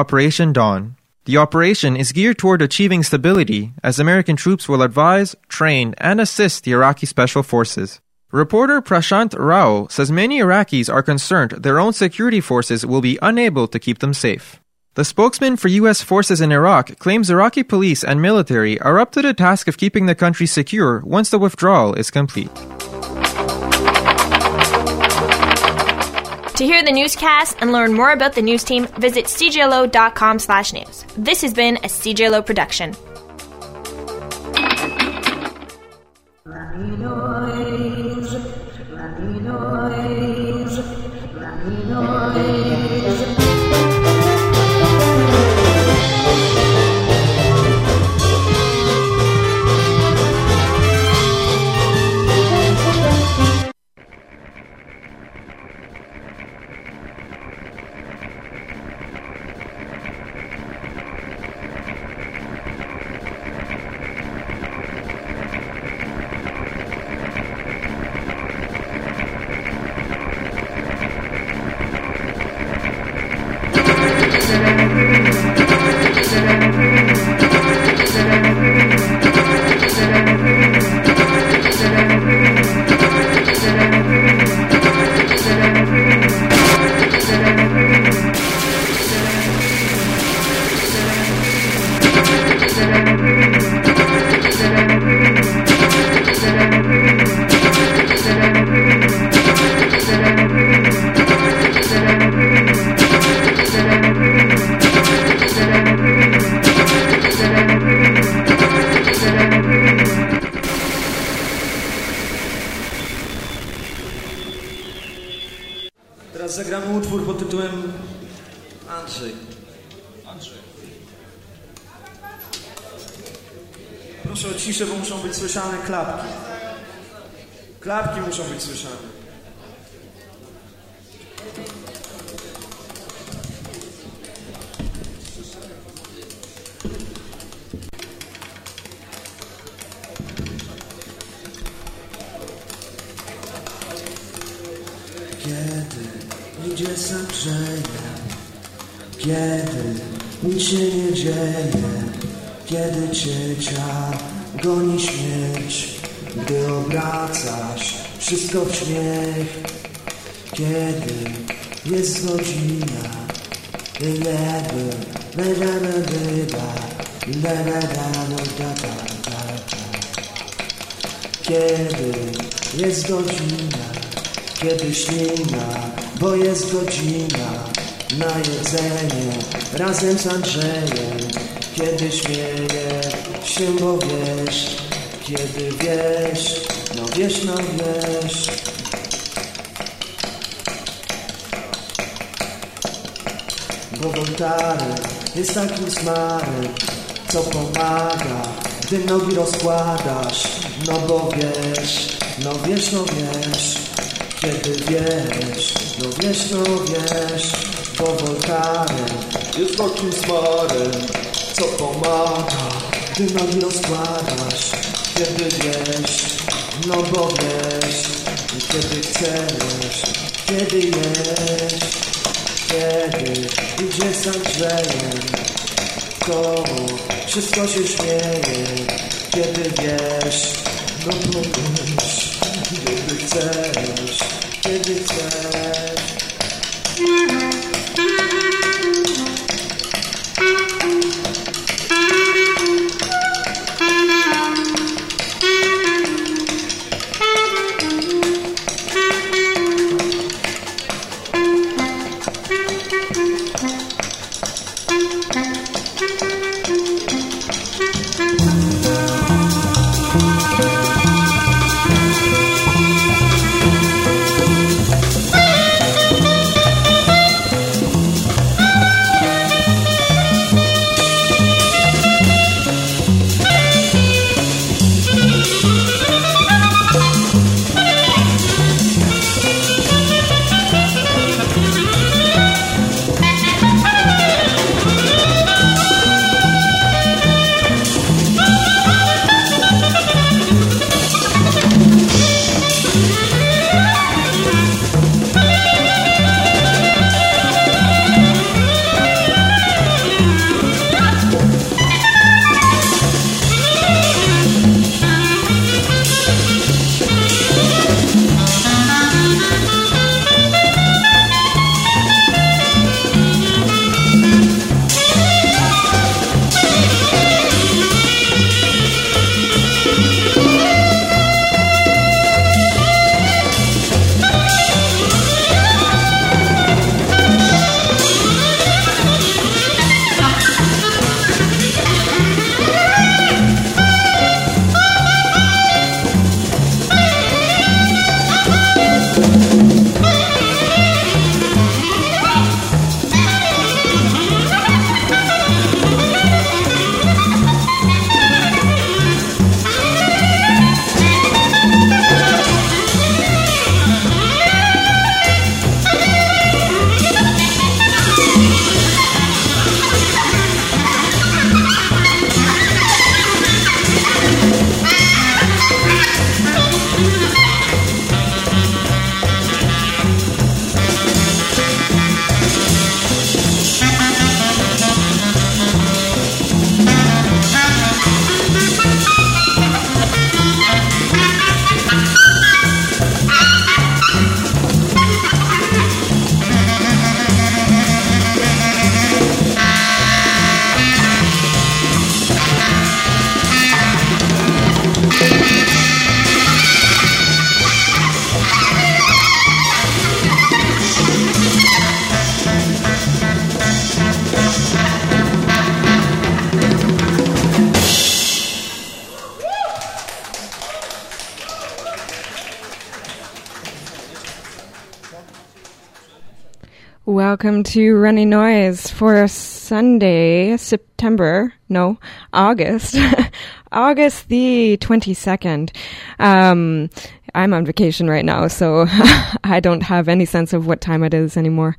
Operation Dawn. The operation is geared toward achieving stability as American troops will advise, train, and assist the Iraqi Special Forces. Reporter Prashant Rao says many Iraqis are concerned their own security forces will be unable to keep them safe. The spokesman for U.S. forces in Iraq claims Iraqi police and military are up to the task of keeping the country secure once the withdrawal is complete. To hear the newscast and learn more about the news team, visit cjlo.com slash news. This has been a CJLO production. Godzina, kiedy ślina, bo jest godzina na jedzenie razem z Andrzejem, kiedy śmieje się, bo wiesz, kiedy wiesz, no wiesz, no wiesz. Bo Voltaren jest takim smarem, co pomaga, gdy nogi rozkładasz, no bo wiesz, no wiesz, no wiesz, kiedy wiesz, no wiesz, no wiesz, bo Voltaren jest takim smarem, co pomaga, gdy nogi rozkładasz, kiedy wiesz, no bo wiesz, kiedy chcesz, kiedy jesz, kiedy idzie z Andrzejem, to wszystko się śmieje, kiedy wiesz, no bo wiesz, kiedy Welcome to Runny Noise for Sunday, September, no, August, August the 22nd. Um, I'm on vacation right now, so I don't have any sense of what time it is anymore.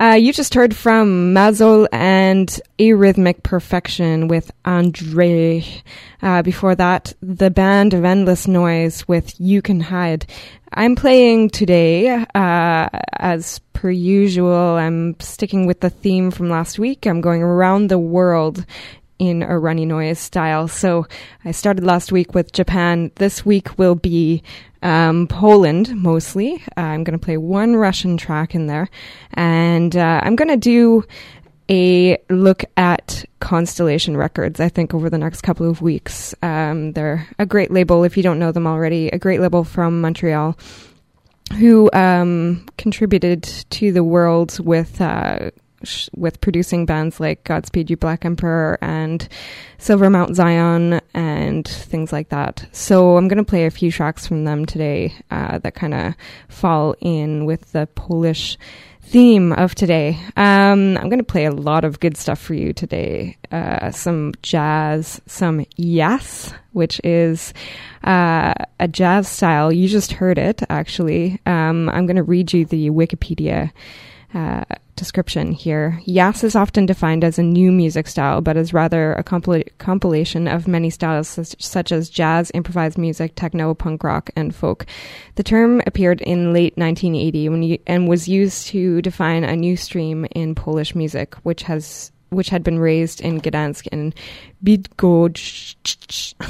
Uh, you just heard from Mazzol and Arhythmic Perfection with Andre. Uh, before that, the band of Endless Noise with You Can Hide. I'm playing today, uh, as per usual. I'm sticking with the theme from last week. I'm going around the world in a runny noise style. So I started last week with Japan. This week will be um, Poland mostly. Uh, I'm going to play one Russian track in there, and uh, I'm going to do a look at Constellation Records, I think, over the next couple of weeks. Um, they're a great label, if you don't know them already, a great label from Montreal who um, contributed to the world with. Uh, sh- with producing bands like Godspeed You Black Emperor and Silver Mount Zion and things like that. So I'm going to play a few tracks from them today uh, that kind of fall in with the Polish theme of today. Um, I'm going to play a lot of good stuff for you today. Uh, some jazz, some yass, which is uh, a jazz style. You just heard it, actually. Um, I'm going to read you the Wikipedia. Uh, description here. Yass is often defined as a new music style, but is rather a compil- compilation of many styles such, such, as jazz, improvised music, techno, punk rock, and folk. The term appeared in late 1980 when you, and was used to define a new stream in Polish music, which has which had been raised in Gdansk and Bydgoszcz.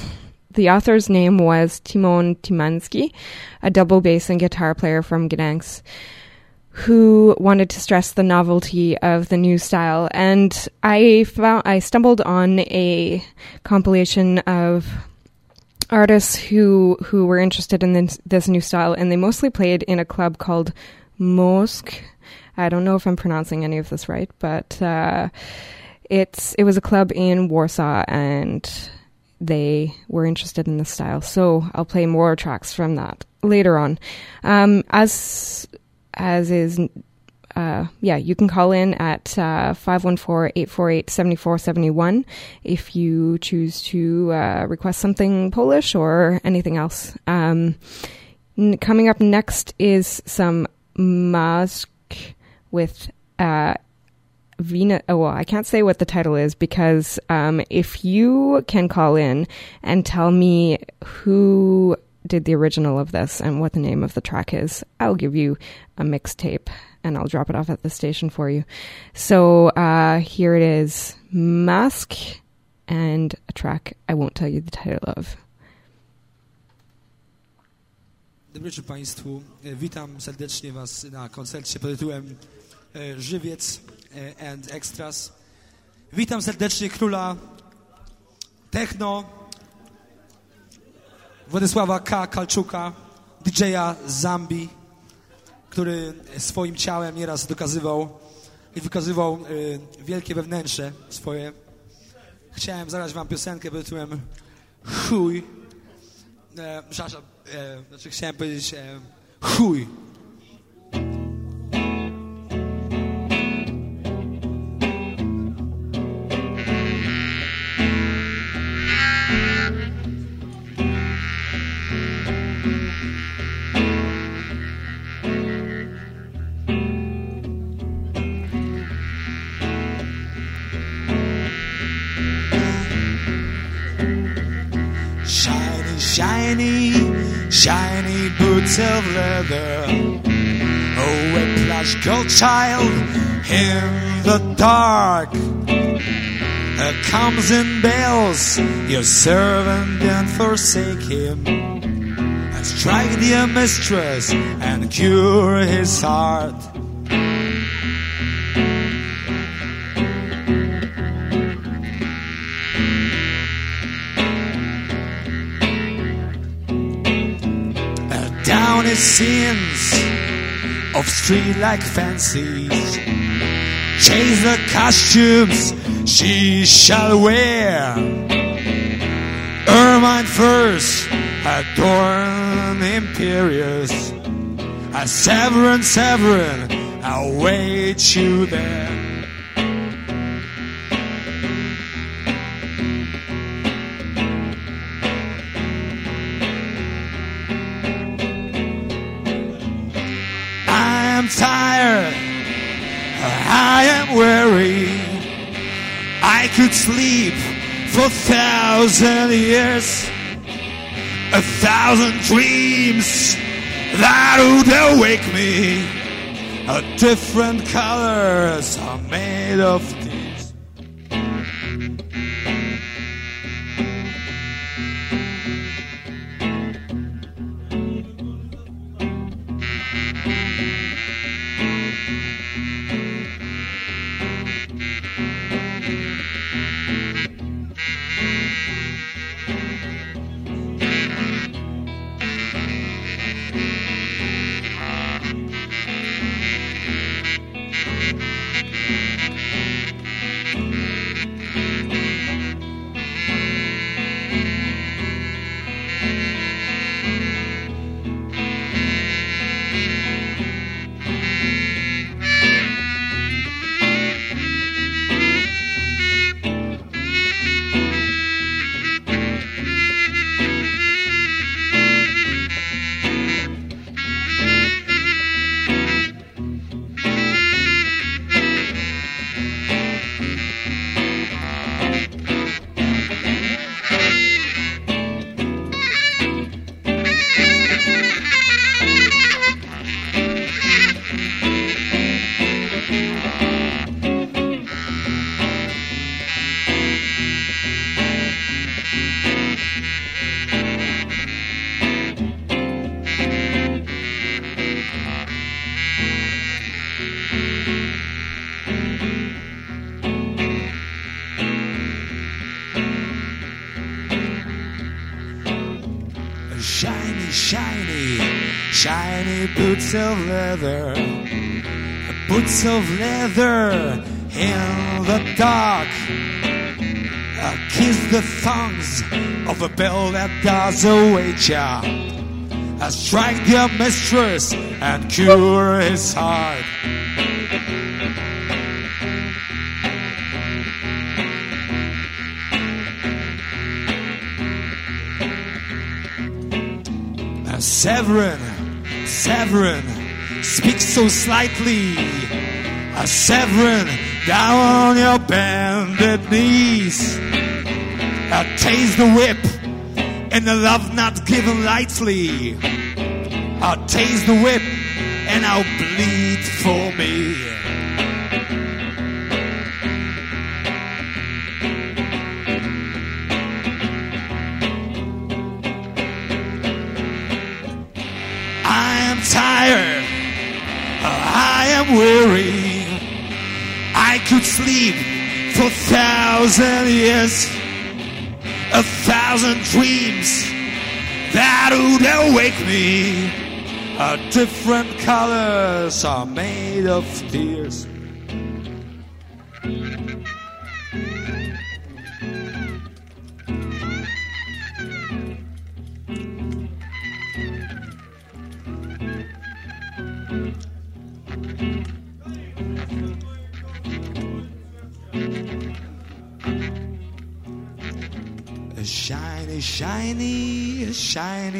The author's name was Tymon Tymański, a double bass and guitar player from Gdansk who wanted to stress the novelty of the new style. And I found I stumbled on a compilation of artists who who were interested in this, this new style, and they mostly played in a club called Mózg. I don't know if I'm pronouncing any of this right, but uh, it's it was a club in Warsaw, and they were interested in the style. So I'll play more tracks from that later on. Um, as as is uh, yeah, you can call in at uh, 514-848-7471 if you choose to uh, request something Polish or anything else. Um, n- coming up next is some Masc with uh, Vina. Oh, well, I can't say what the title is because um, if you can call in and tell me who did the original of this and what the name of the track is, I'll give you a mixtape and I'll drop it off at the station for you. So uh, here it is Masc and a track I won't tell you the title of. Dobry wieczór Państwu. Witam serdecznie Was na koncercie pod tytułem Żywiec and Extras. Witam serdecznie króla techno, Władysława K. Kalczuka, DJ-a Zambi, który swoim ciałem nieraz dokazywał i wykazywał y, wielkie wewnętrze swoje. Chciałem zagrać wam piosenkę pod tytułem Chuj. E, przepraszam, e, znaczy chciałem powiedzieć e, Chuj. Shiny, boots of leather. Oh, a plush gold child in the dark. Uh, comes in bells, your servant don't forsake him. And strike dear mistress and cure his heart. Down his sins of street-like fancies. Chase the costumes she shall wear. Ermine first, adorn imperious. A Severin, Severin, away await you there. Tired. I am weary. I could sleep for thousand years, a thousand dreams that would awake me. A different colors are made of of leather. Boots of leather in the dark. I kiss the thongs of a bell that does await ya. Uh, strike your mistress and cure his heart. Uh, Severin, Severin, speak so slightly. A Severin, down on your bended knees. Uh, taste the whip and the love not given lightly. Uh, taste the whip years, a thousand dreams that would awake me. Uh, different colors are made of tears.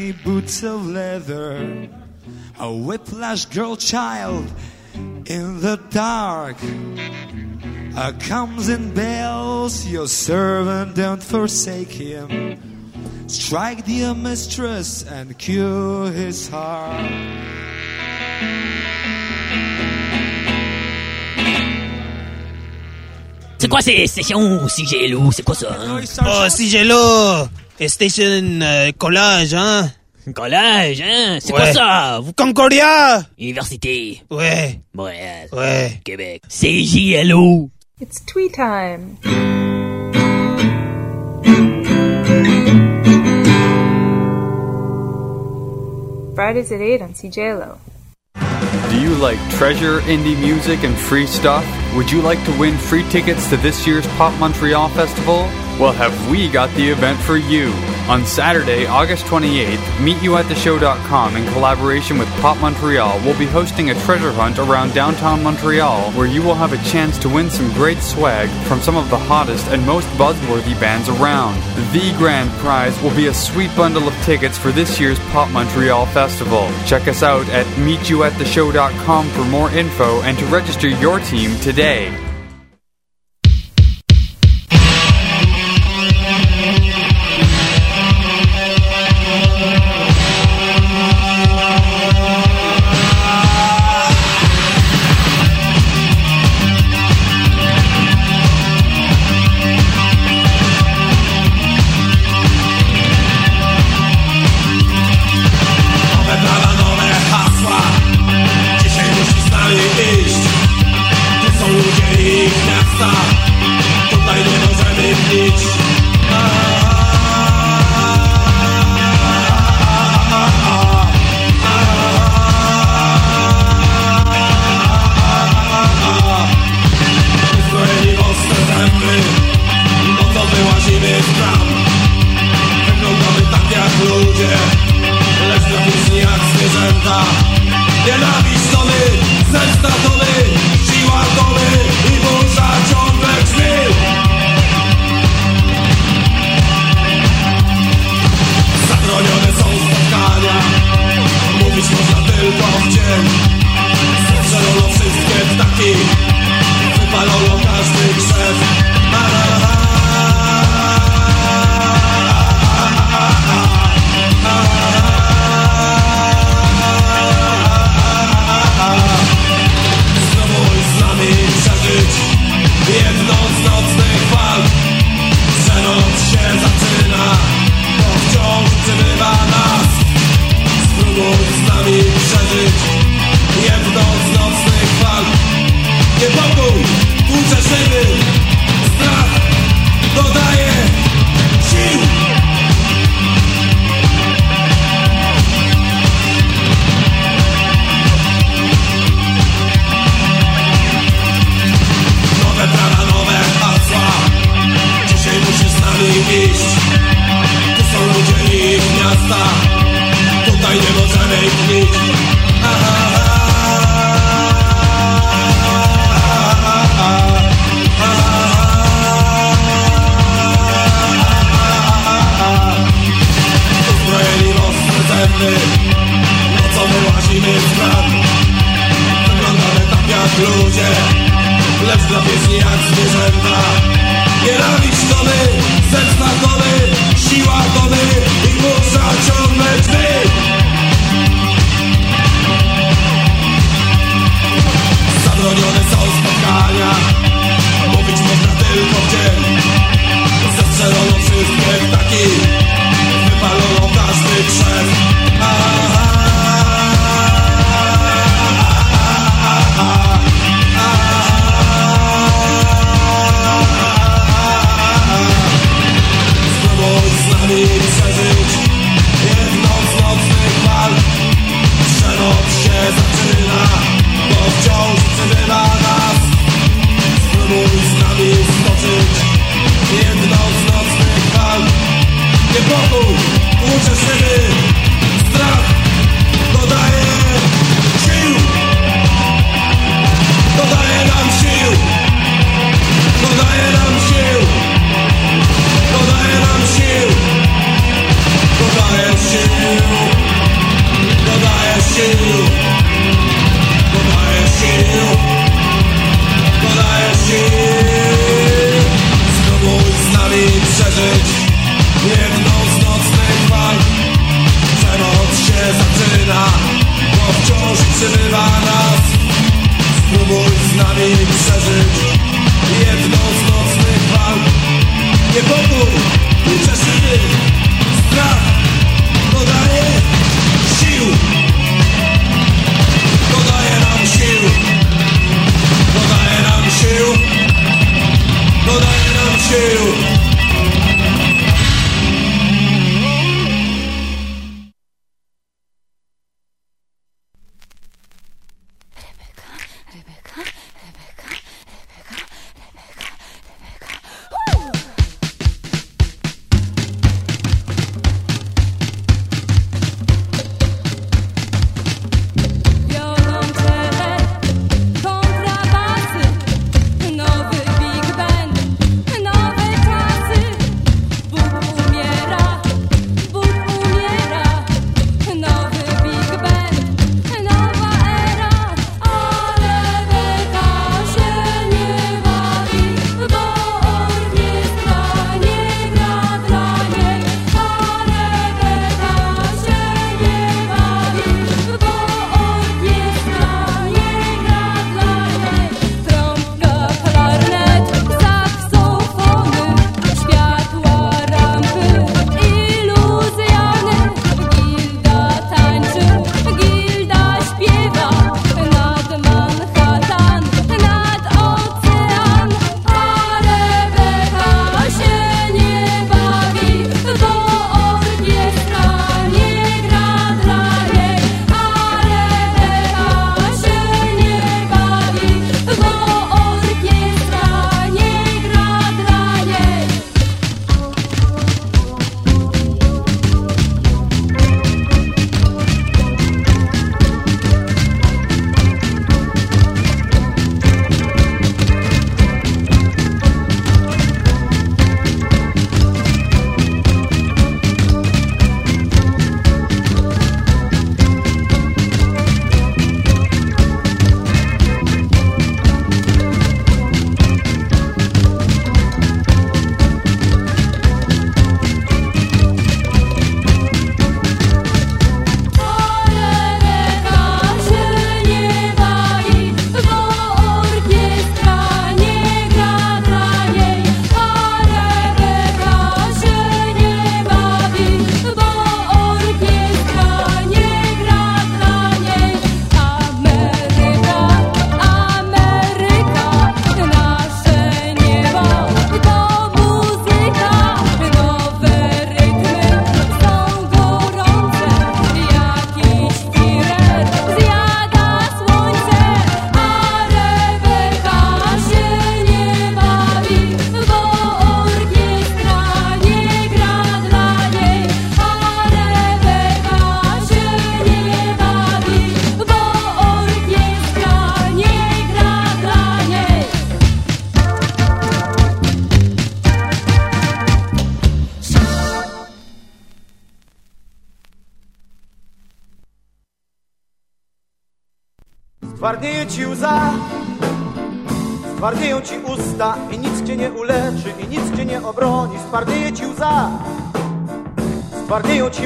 Shiny boots of leather. A whiplash girl child in the dark. Uh, comes in bells, your servant, don't forsake him. Strike dear mistress and cure his heart. C'est quoi ces sessions Sigelo C'est quoi ça hein? Oh, Sigelo Station euh, Collage, hein Collège, hein C'est Ouais. quoi ça Vous- Concordia Université, Ouais, Montréal, ouais. Québec. CJLO. It's tweet time. Fridays at 8 on CJLO. Do you like treasure indie music and free stuff? Would you like to win free tickets to this year's Pop Montreal Festival? Well, have we got the event for you? On Saturday, August 28th, meetyouattheshow.com in collaboration with Pop Montreal will be hosting a treasure hunt around downtown Montreal where you will have a chance to win some great swag from some of the hottest and most buzzworthy bands around. The grand prize will be a sweet bundle of tickets for this year's Pop Montreal Festival. Check us out at meetyouattheshow.com for more info and to register your team today.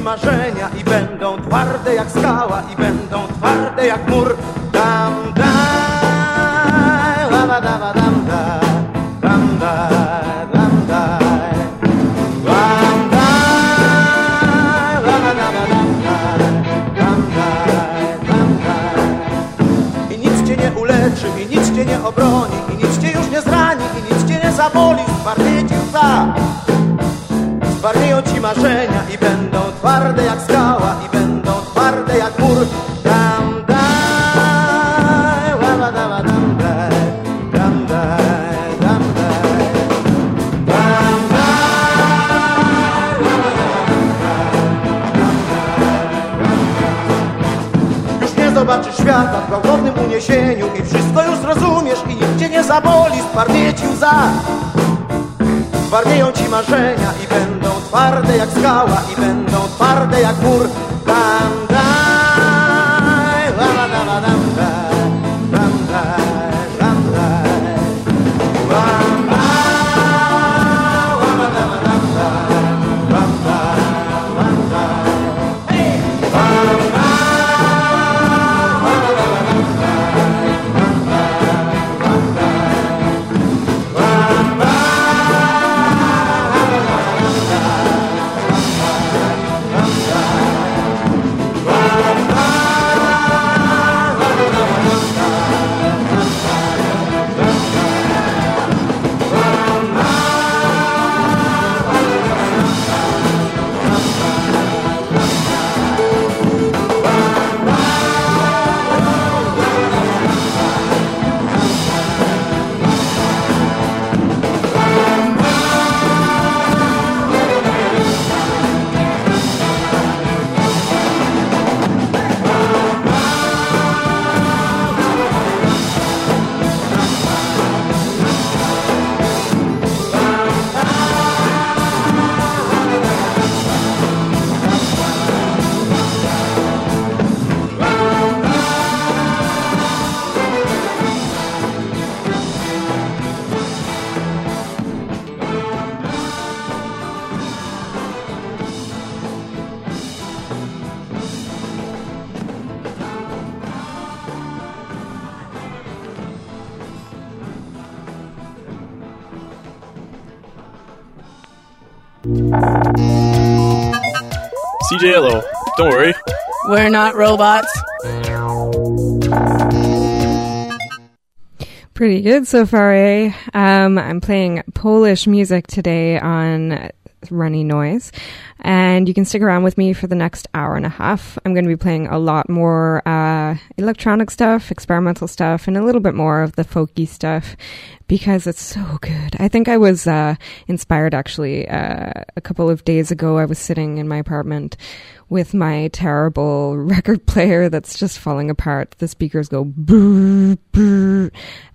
Marzenia i będą twarde jak skała i będą CJLO, don't worry. We're not robots. Pretty good so far, eh? Um, I'm playing Polish music today on Runny Noise, and you can stick around with me for the next hour and a half. I'm going to be playing a lot more uh, electronic stuff, experimental stuff, and a little bit more of the folky stuff because it's so good. I think I was uh, inspired actually uh, a couple of days ago. I was sitting in my apartment with my terrible record player that's just falling apart. The speakers go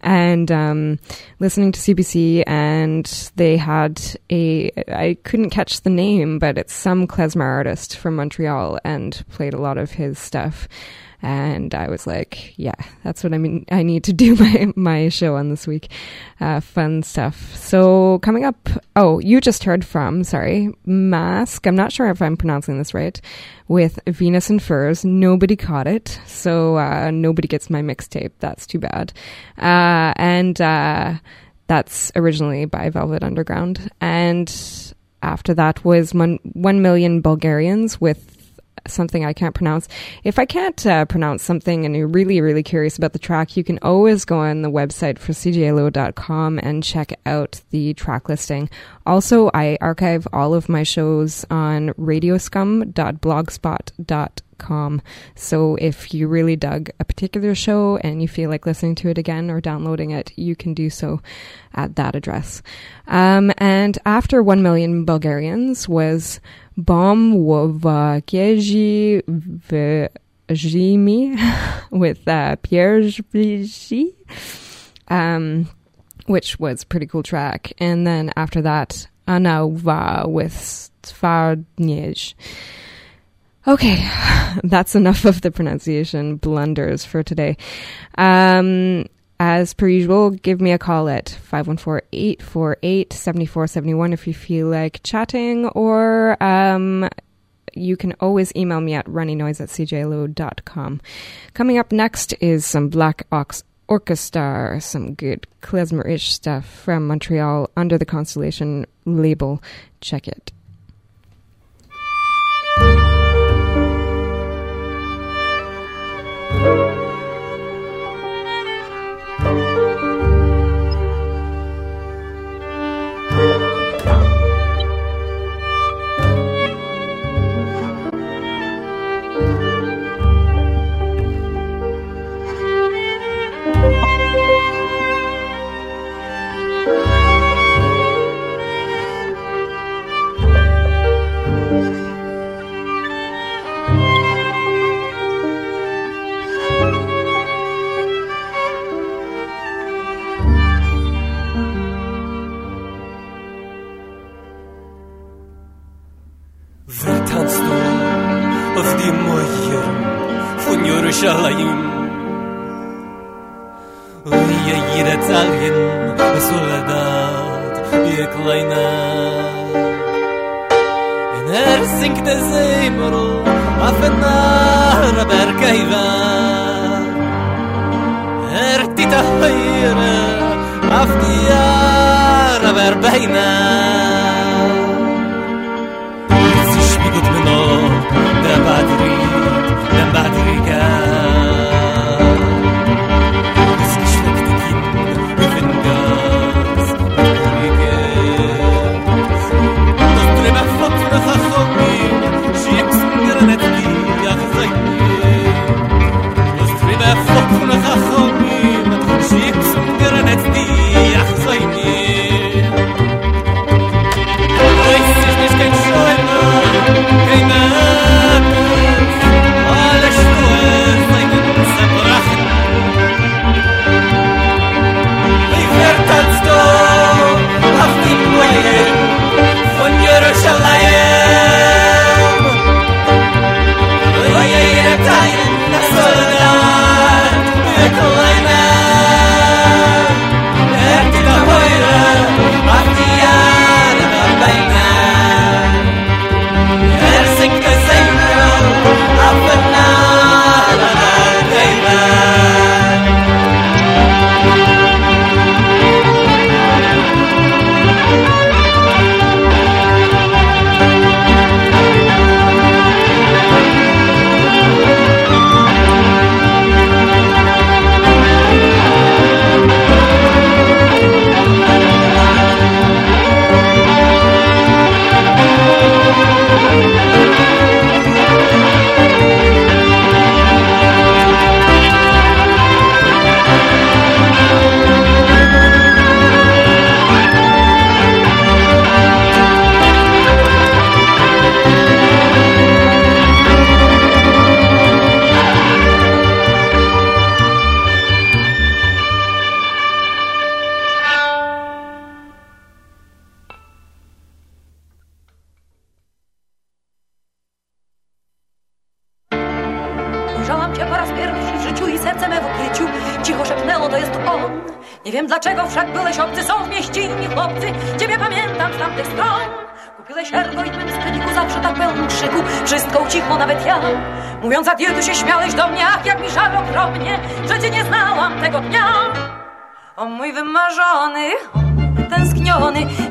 and um, listening to CBC, and they had a I couldn't catch the name, but it's some klezmer artist from Montreal, and played a lot of his stuff. And I was like, yeah, that's what I mean. I need to do my, my show on this week. Uh, fun stuff. So coming up, oh, you just heard from, sorry, Masc. I'm not sure if I'm pronouncing this right with Venus in Furs. Nobody caught it. So, uh, nobody gets my mixtape. That's too bad. Uh, and, uh, that's originally by Velvet Underground. And after that was one, 1 Million Bulgarians with something I can't pronounce. If I can't uh, pronounce something and you're really, really curious about the track, you can always go on the website for cjlo.com and check out the track listing. Also, I archive all of my shows on radioscum.blogspot.com. So if you really dug a particular show and you feel like listening to it again or downloading it, you can do so at that address. Um, and after 1 million Bulgarians was Bomb Wovakieji Vjimi with uh, Pierre Zbiji, um, which was pretty cool track. And then after that, Anauva with Svarnej. Okay, that's enough of the pronunciation blunders for today. Um, as per usual, give me a call at 514 848 7471 if you feel like chatting, or um, you can always email me at runnynoise at cjlo.com. Coming up next is some Black Ox Orkestar, some good klezmer ish stuff from Montreal under the Constellation label. Check it.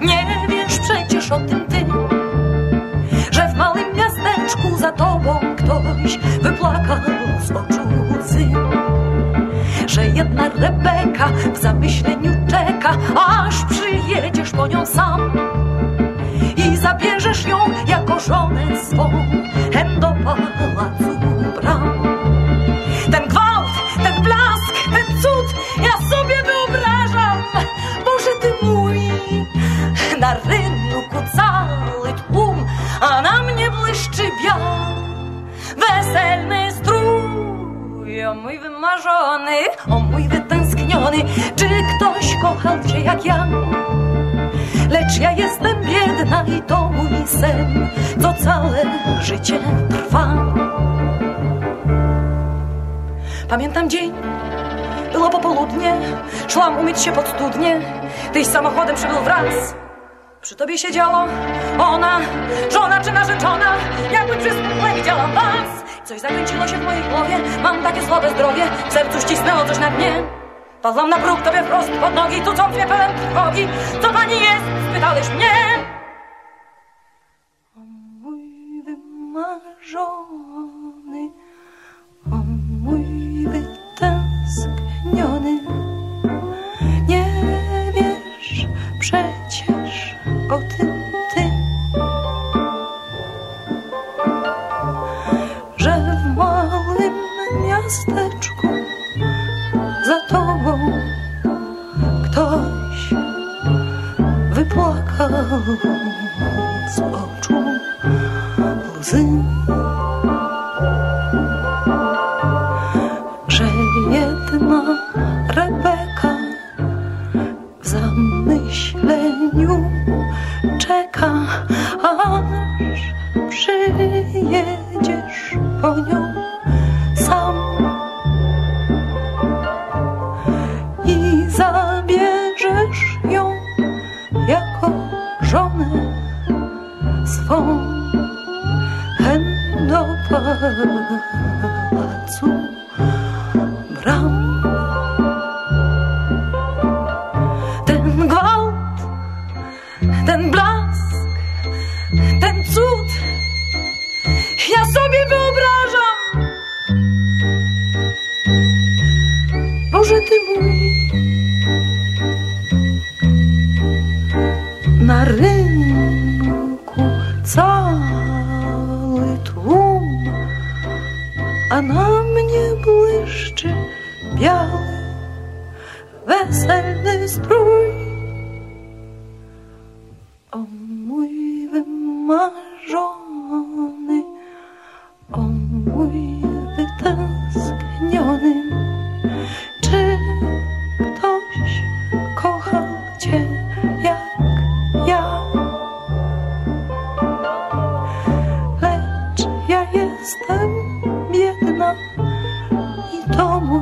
Nie wiesz przecież o tym ty, że w małym miasteczku za tobą ktoś wypłakał z oczu łzy. Że jedna Rebeka w zamyśleniu czeka, aż przyjedziesz po nią sam i zabierzesz ją jako żonę swą. o mój wymarzony, o mój wytęskniony, czy ktoś kochał cię jak ja? Lecz ja jestem biedna i to mój sen, co całe życie trwa. Pamiętam dzień, było popołudnie, szłam umyć się pod studnie, tyś samochodem przybył wraz. Przy tobie siedziała ona, żona czy narzeczona, jakby przez mgłę widziałam was. Coś zakręciło się w mojej głowie, mam takie słabe zdrowie, w sercu ścisnęło coś na dnie. Padłam na próg tobie wprost pod nogi, tu co mnie pełen trwogi. Co pani jest? Spytałeś mnie. O mój wymarzony, z oczu łzy. Że jedna Rebeka w zamyśleniu czeka, aż przyjedziesz po nią pałacu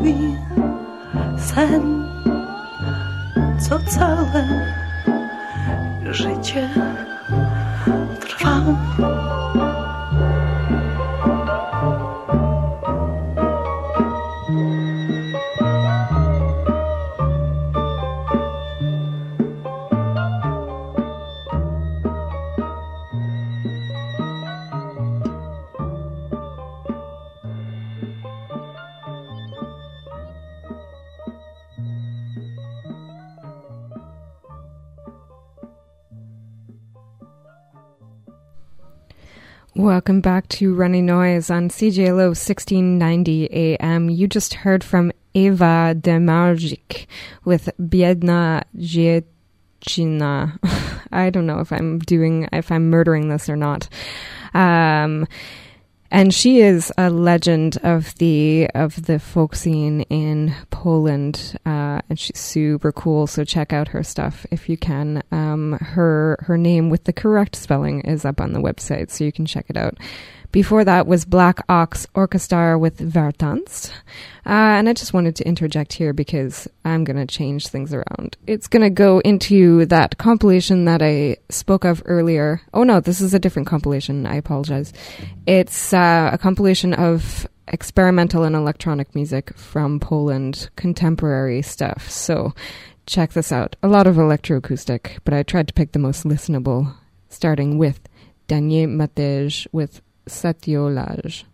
mój sen, co całe życie trwa. Welcome back to Runny Noise on CJLO 1690 AM. You just heard from Ewa Demarczyk with Biedna Dziewczyna. I don't know if I'm doing, if I'm murdering this or not. Um, and she is a legend of the of the folk scene in Poland, uh, and she's super cool. So check out her stuff if you can. Um, her her name with the correct spelling is up on the website, so you can check it out. Before that was Black Ox Orkestar with Ver Tanzt. Uh, and I just wanted to interject here because I'm going to change things around. It's going to go into that compilation that I spoke of earlier. Oh no, this is a different compilation. I apologize. It's uh, a compilation of experimental and electronic music from Poland, contemporary stuff. So check this out. A lot of electroacoustic, but I tried to pick the most listenable, starting with Daniel Matej with Satiolage.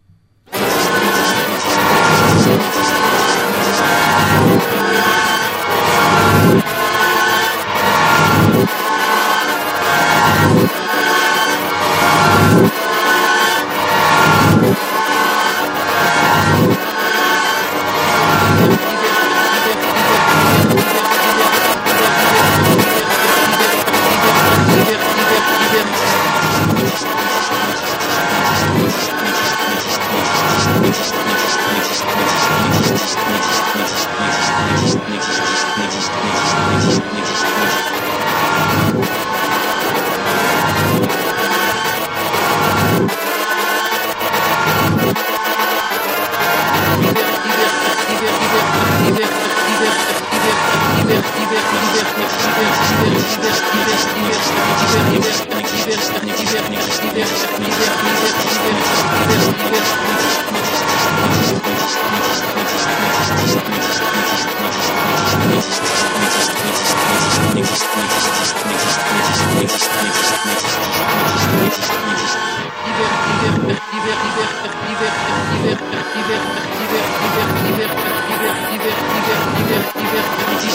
Υπότιτλοι AUTHORWAVE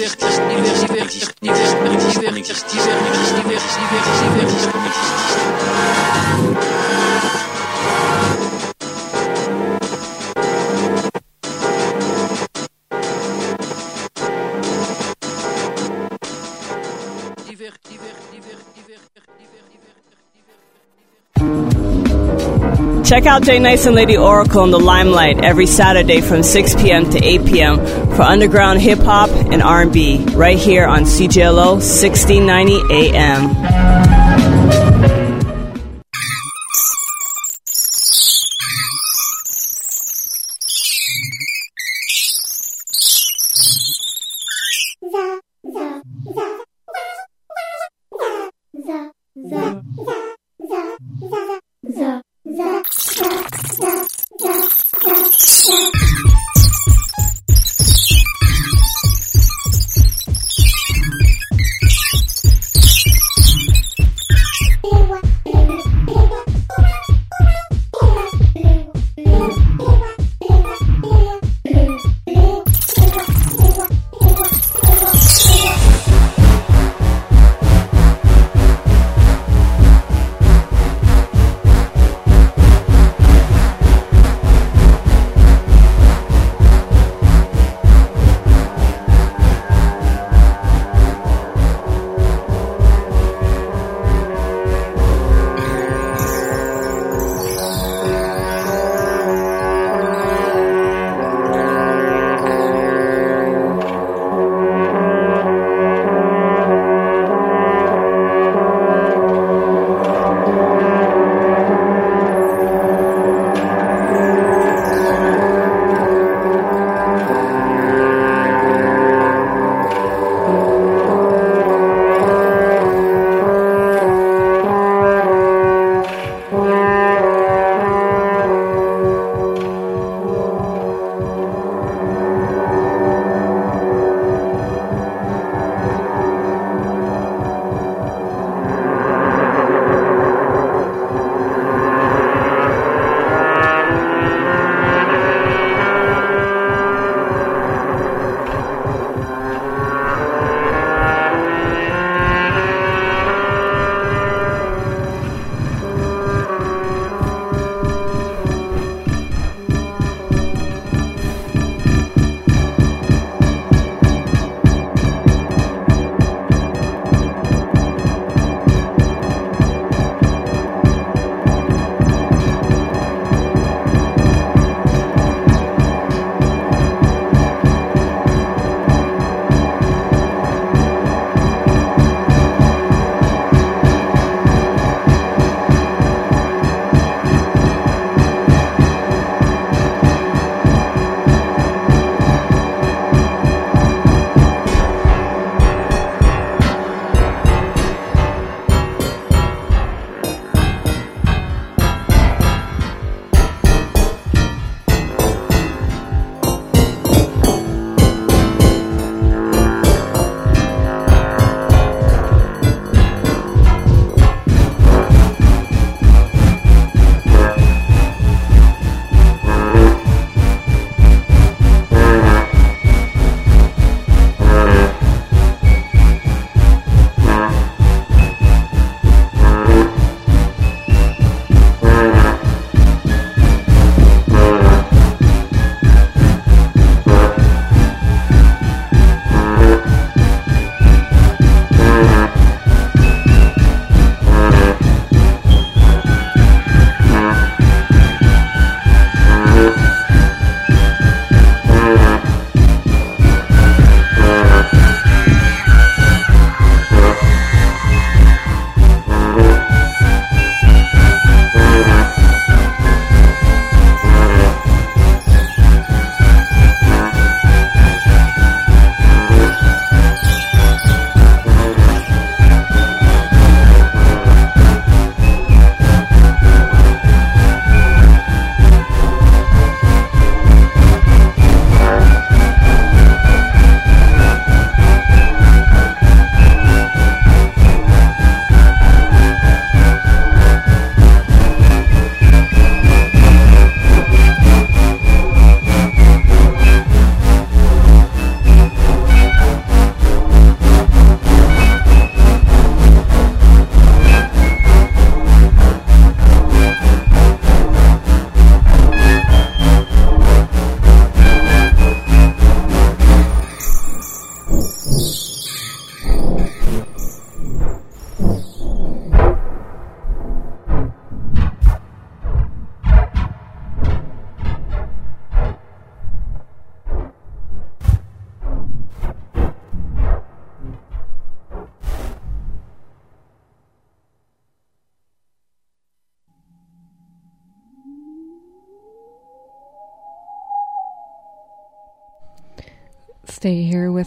weg, niet weg, niet weg, Check out Jay Nice and Lady Oracle in the Limelight every Saturday from 6 p.m. to 8 p.m. for underground hip hop and R&B right here on CJLO 1690 AM.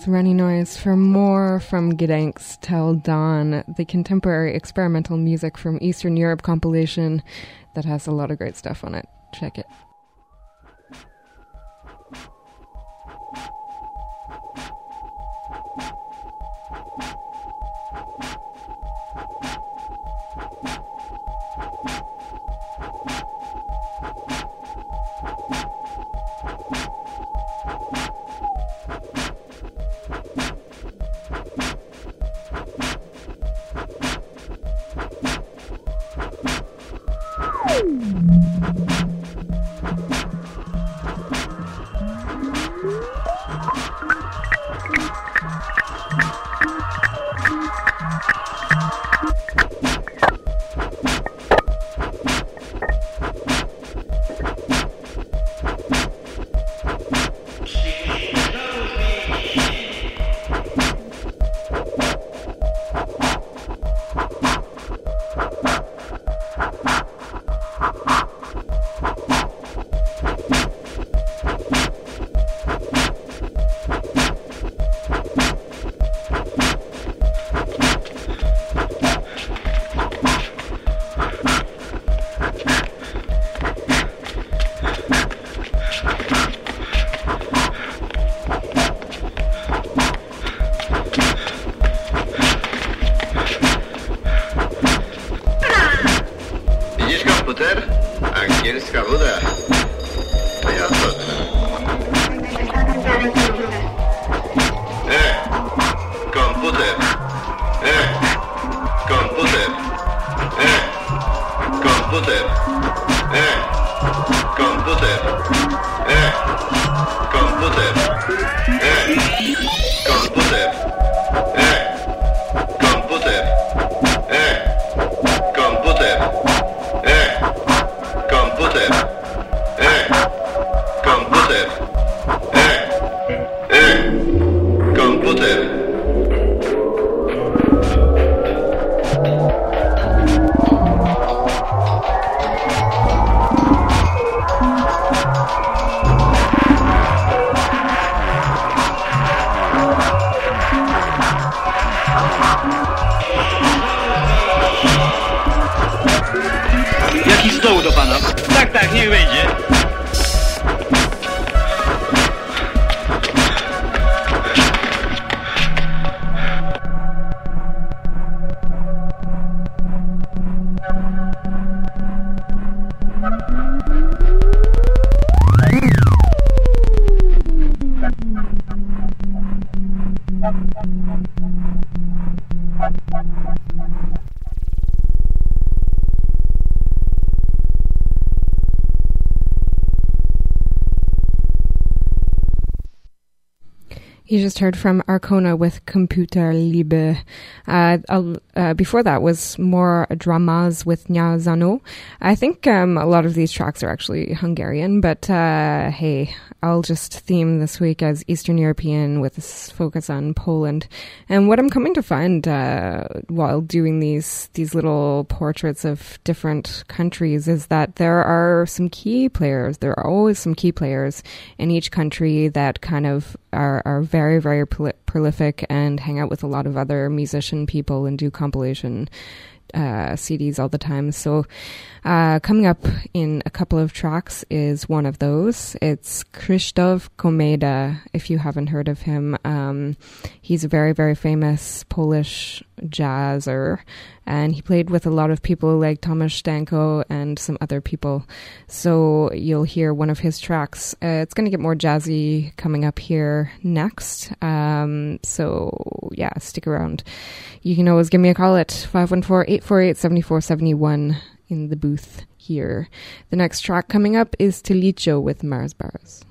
With Runny Noise for more from Gedenks Till Dawn, the contemporary experimental music from Eastern Europe compilation that has a lot of great stuff on it. Check it. E eles ficavam. Just heard from Arkona with Computer Liebe. Uh, uh, uh, before that was Mor Drammaz with Niezano. I think um, a lot of these tracks are actually Hungarian, but uh, hey, I'll just theme this week as Eastern European with a focus on Poland. And what I'm coming to find uh, while doing these these little portraits of different countries is that there are some key players. There are always some key players in each country that kind of are, are very, very prol- prolific and hang out with a lot of other musician people and do compilation uh, CDs all the time. So, uh, coming up in a couple of tracks is one of those. It's Krzysztof Komeda, if you haven't heard of him. Um, he's a very, very famous Polish jazzer, and he played with a lot of people like Tomasz Stanko and some other people. So, you'll hear one of his tracks. Uh, it's going to get more jazzy coming up here next. Um, so, yeah, stick around. You can always give me a call at 514 848 7471 in the booth here. The next track coming up is Teleecho with Mars Bars.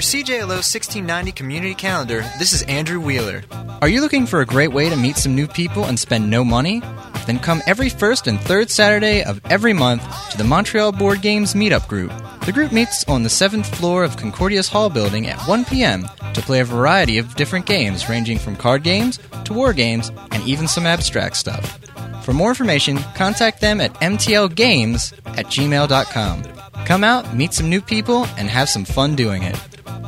Your CJLO 1690 community calendar, this is Andrew Wheeler. Are you looking for a great way to meet some new people and spend no money? Then come every first and third Saturday of every month to the Montreal Board Games Meetup Group. The group meets on the seventh floor of Concordia's Hall building at 1 p.m. to play a variety of different games, ranging from card games to war games and even some abstract stuff. For more information, contact them at mtlgames at gmail.com. Come out, meet some new people, and have some fun doing it.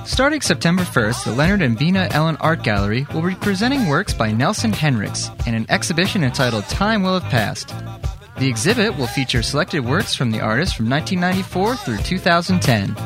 Starting September 1st, the Leonard and Bina Ellen Art Gallery will be presenting works by Nelson Henricks in an exhibition entitled Time Will Have Passed. The exhibit will feature selected works from the artist from 1994 through 2010.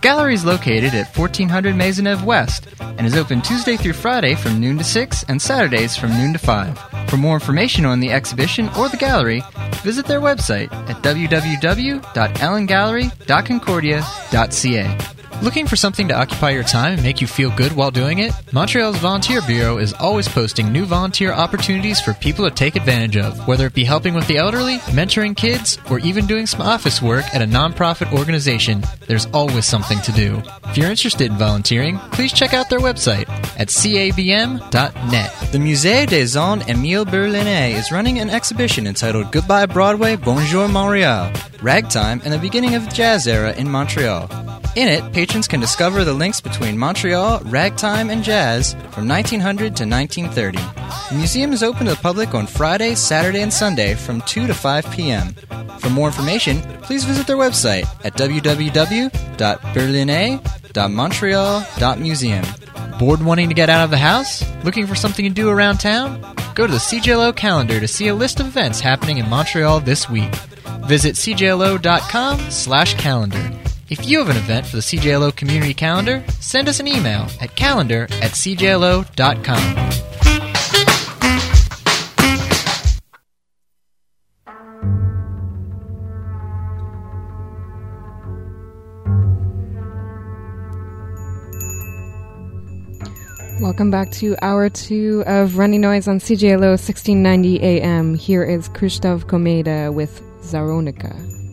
Gallery is located at 1400 Maisonneuve West and is open Tuesday through Friday from noon to 6 and Saturdays from noon to 5. For more information on the exhibition or the gallery, visit their website at www.ellengallery.concordia.ca. Looking for something to occupy your time and make you feel good while doing it? Montreal's Volunteer Bureau is always posting new volunteer opportunities for people to take advantage of, whether it be helping with the elderly, mentoring kids, or even doing some office work at a nonprofit organization. There's always something to do. If you're interested in volunteering, please check out their website at cabm.net. The Musée des Arts Émile Berliner is running an exhibition entitled Goodbye Broadway, Bonjour Montreal, Ragtime and the Beginning of the Jazz Era in Montreal. In it, patrons can discover the links between Montreal, ragtime, and jazz from 1900 to 1930. The museum is open to the public on Friday, Saturday, and Sunday from 2 to 5 p.m. For more information, please visit their website at www.berliner.montreal.museum. Bored wanting to get out of the house? Looking for something to do around town? Go to the CJLO calendar to see a list of events happening in Montreal this week. Visit cjlo.com slash calendar. If you have an event for the CJLO community calendar, send us an email at calendar at cjlo.com. Welcome back to hour two of Runny Noise on CJLO 1690 AM. Here is Krzysztof Komeda with Czarownica.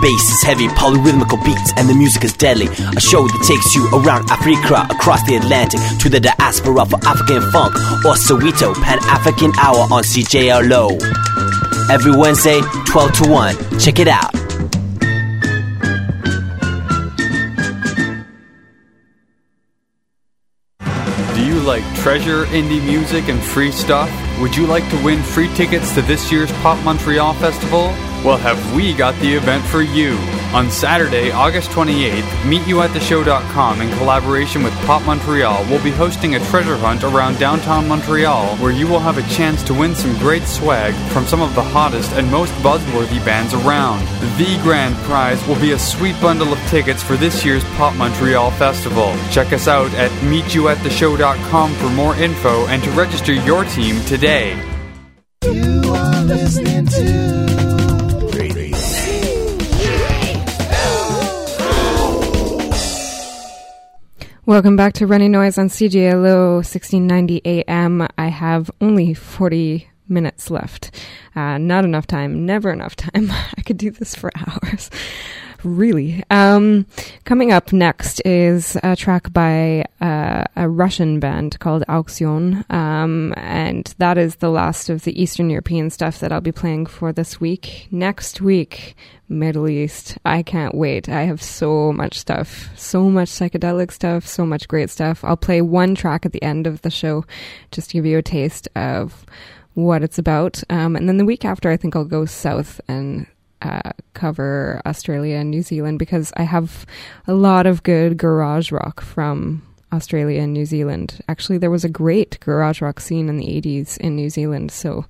Bass is heavy, polyrhythmical beats, and the music is deadly. A show that takes you around Africa, across the Atlantic, to the diaspora for African funk or Soweto. Pan African hour on CJLO. Every Wednesday, 12 to 1. Check it out. Do you like treasure indie music and free stuff? Would you like to win free tickets to this year's Pop Montreal Festival? Well, have we got the event for you? On Saturday, August 28th, MeetYouAtTheShow.com in collaboration with Pop Montreal will be hosting a treasure hunt around downtown Montreal where you will have a chance to win some great swag from some of the hottest and most buzzworthy bands around. The grand prize will be a sweet bundle of tickets for this year's Pop Montreal Festival. Check us out at MeetYouAtTheShow.com for more info and to register your team today. You are listening to Welcome back to Runny Noise on CJLO 1690 AM. I have only 40 minutes left. Uh, not enough time, never enough time. I could do this for hours. Really. Um, coming up next is a track by uh, a Russian band called Auktyon. Um, and that is the last of the Eastern European stuff that I'll be playing for this week. Next week, Middle East. I can't wait. I have so much stuff, so much psychedelic stuff, so much great stuff. I'll play one track at the end of the show just to give you a taste of what it's about. Um, and then the week after, I think I'll go south and uh, cover Australia and New Zealand because I have a lot of good garage rock from Australia and New Zealand. Actually, there was a great garage rock scene in the 80s in New Zealand, so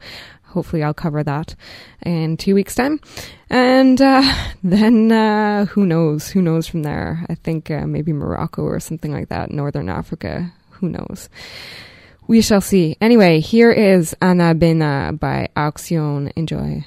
hopefully I'll cover that in two weeks' time. And uh, then uh, who knows? Who knows from there? I think uh, maybe Morocco or something like that, Northern Africa. Who knows? We shall see. Anyway, here is Anabena by Auktyon. Enjoy.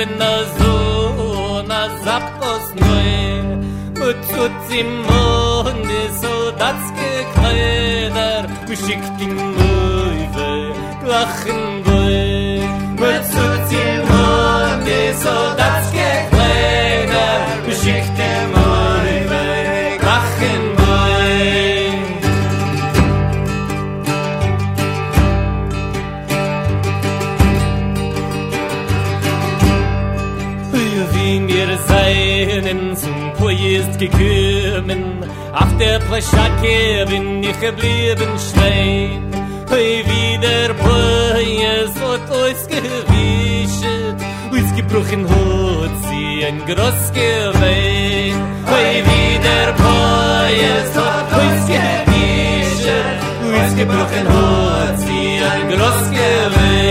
In the gut sie ein groß gewein weil wieder poi es hat uns gebiesen uns gebrochen hat sie ein groß gewein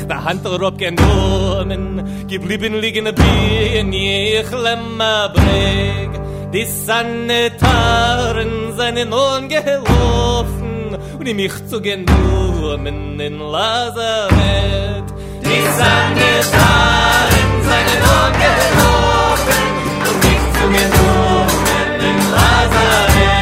Ach, der Hand der Rob gern Domen, geblieben liegen a Bier in jeglem breg. Die Sanitaren sind seine Ohren gelaufen und die mich zu gern in Lazaret. Die Sanitaren sind seine Ohren gelaufen und mich zu gern Domen in Lazaret.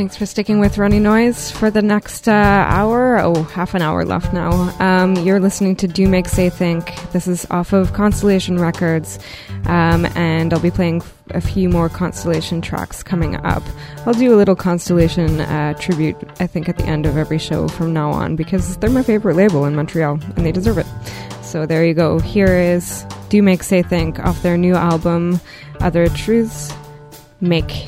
Thanks for sticking with Runny Noise for the next uh, hour. Oh, half an hour left now. Um, you're listening to Do Make Say Think. This is off of Constellation Records, um, and I'll be playing f- a few more Constellation tracks coming up. I'll do a little Constellation uh, tribute, I think, at the end of every show from now on because they're my favorite label in Montreal, and they deserve it. So there you go. Here is Do Make Say Think off their new album, Other Truths Make.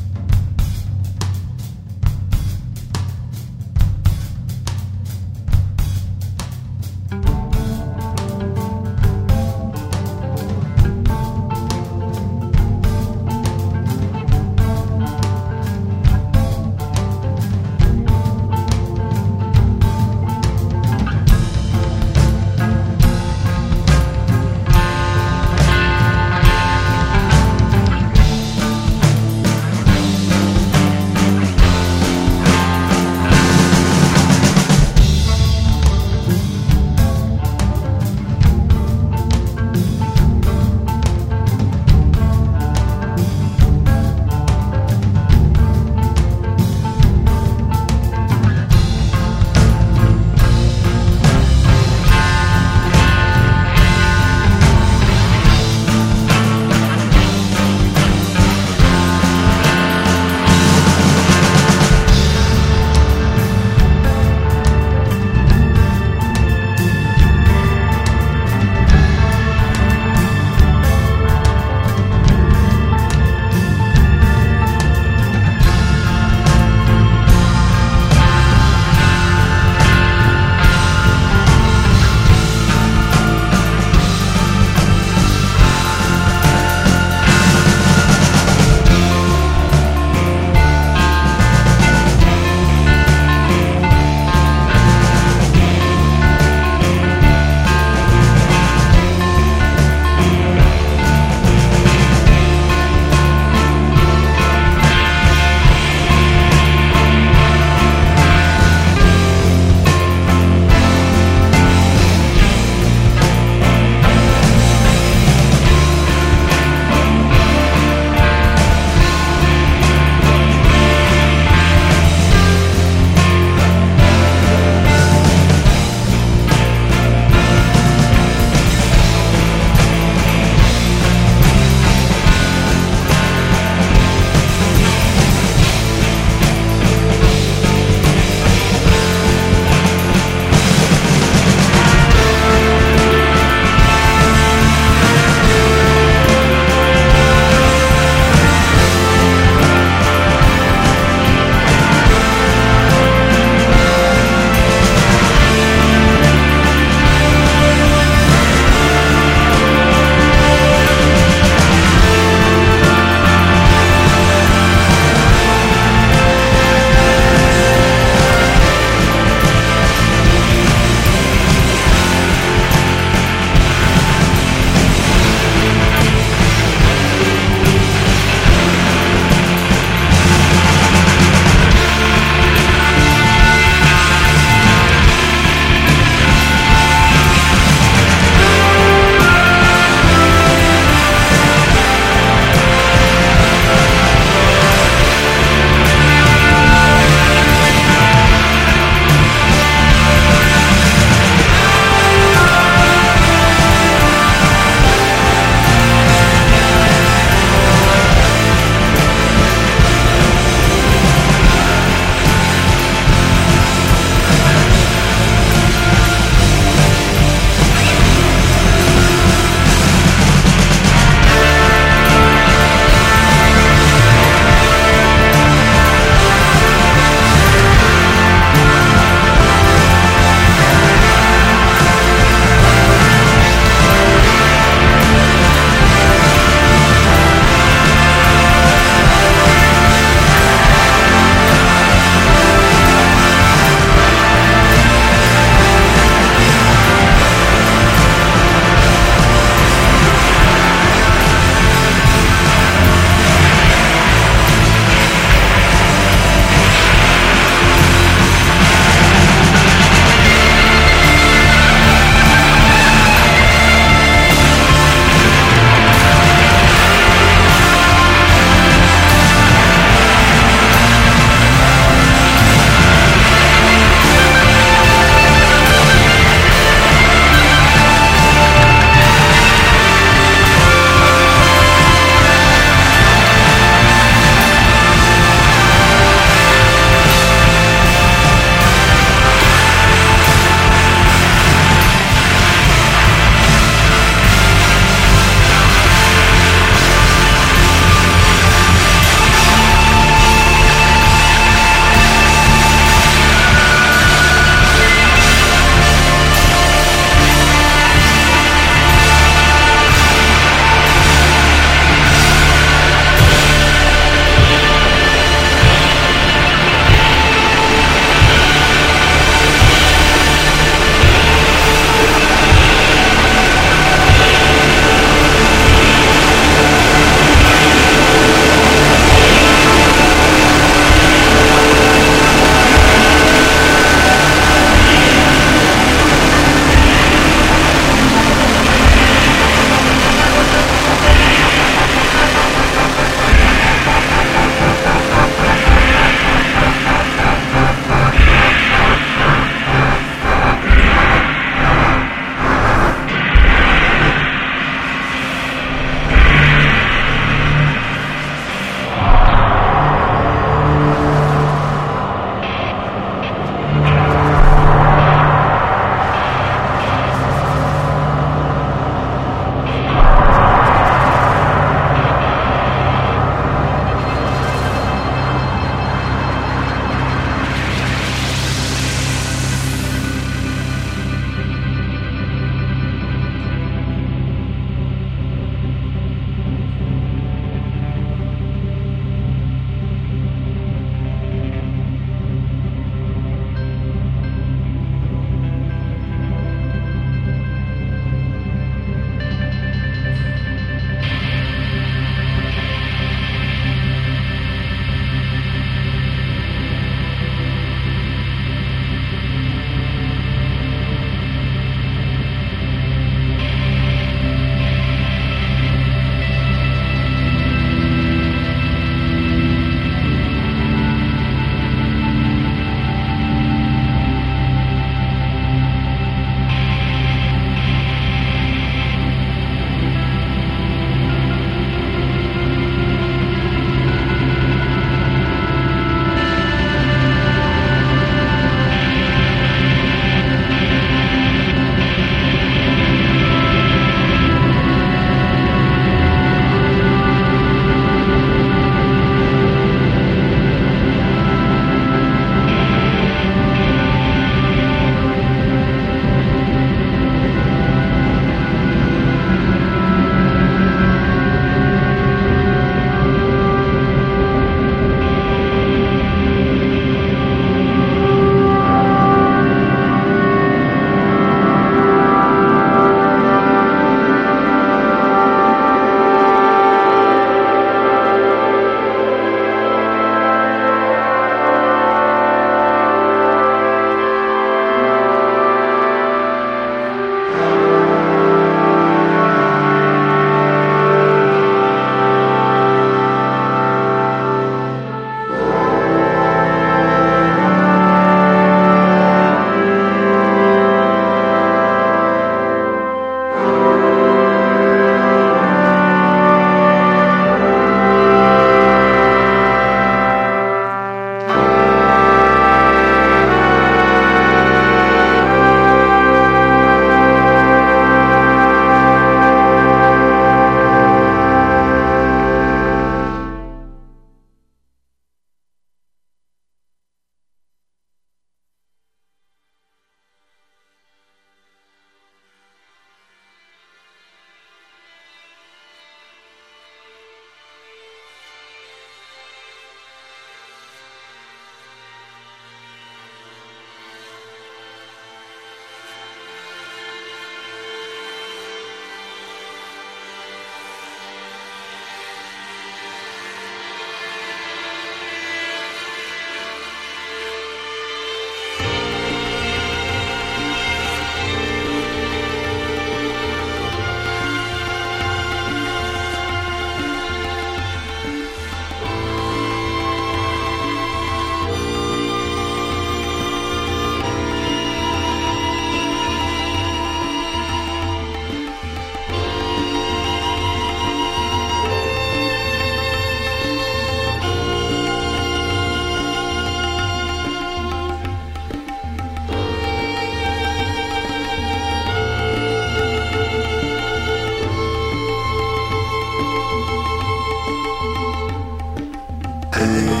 Amen.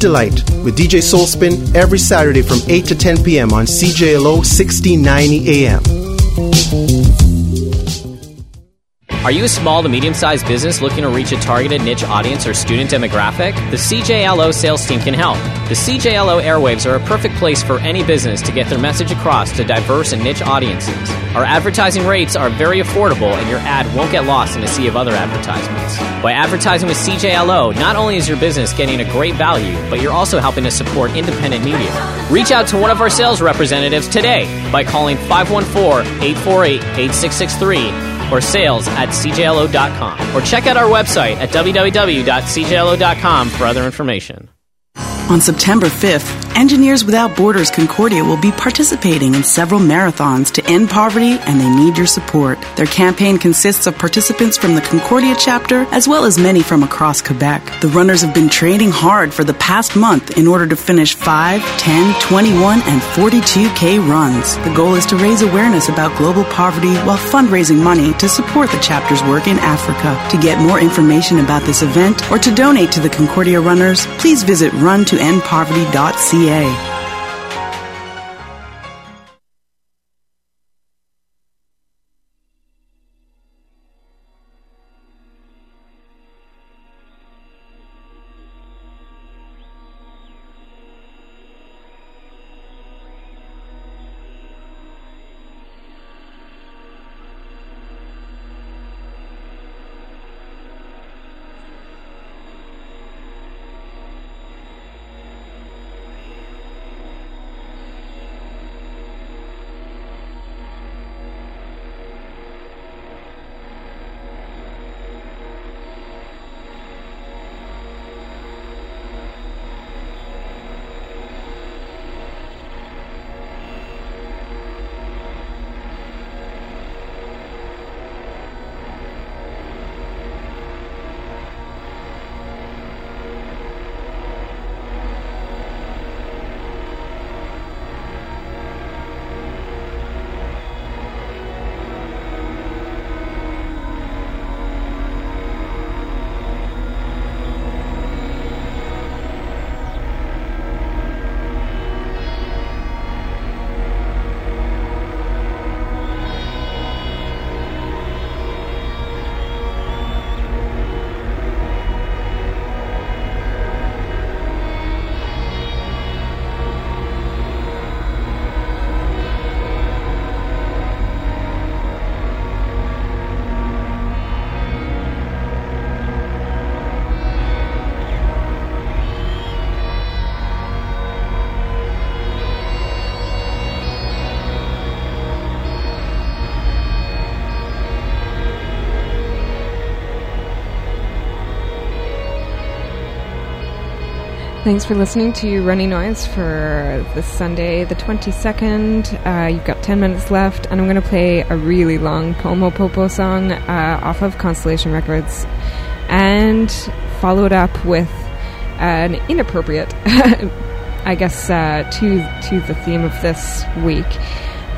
Delight with DJ Soulspin every Saturday from 8 to 10 p.m. on CJLO 1690 AM. Are you a small to medium sized business looking to reach a targeted niche audience or student demographic? The CJLO sales team can help. The CJLO airwaves are a perfect place for any business to get their message across to diverse and niche audiences. Our advertising rates are very affordable and your ad won't get lost in a sea of other advertisements. By advertising with CJLO, not only is your business getting a great value, but you're also helping to support independent media. Reach out to one of our sales representatives today by calling 514 848 8663 or sales at cjlo.com. Or check out our website at www.cjlo.com for other information. On September 5th, Engineers Without Borders Concordia will be participating in several marathons to end poverty and they need your support. Their campaign consists of participants from the Concordia chapter as well as many from across Quebec. The runners have been training hard for the past month in order to finish 5, 10, 21, and 42K runs. The goal is to raise awareness about global poverty while fundraising money to support the chapter's work in Africa. To get more information about this event or to donate to the Concordia runners, please visit runtoendpoverty.ca. MBA. Thanks for listening to Runny Noise for this Sunday, the 22nd. Uh, you've got 10 minutes left, and I'm going to play a really long Polmo Polpo song uh, off of Constellation Records and follow it up with an inappropriate, I guess, uh, to, to the theme of this week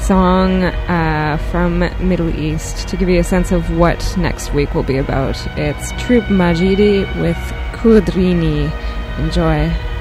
song uh, from Middle East to give you a sense of what next week will be about. It's Troupe Majidi with Khoudrini. Enjoy.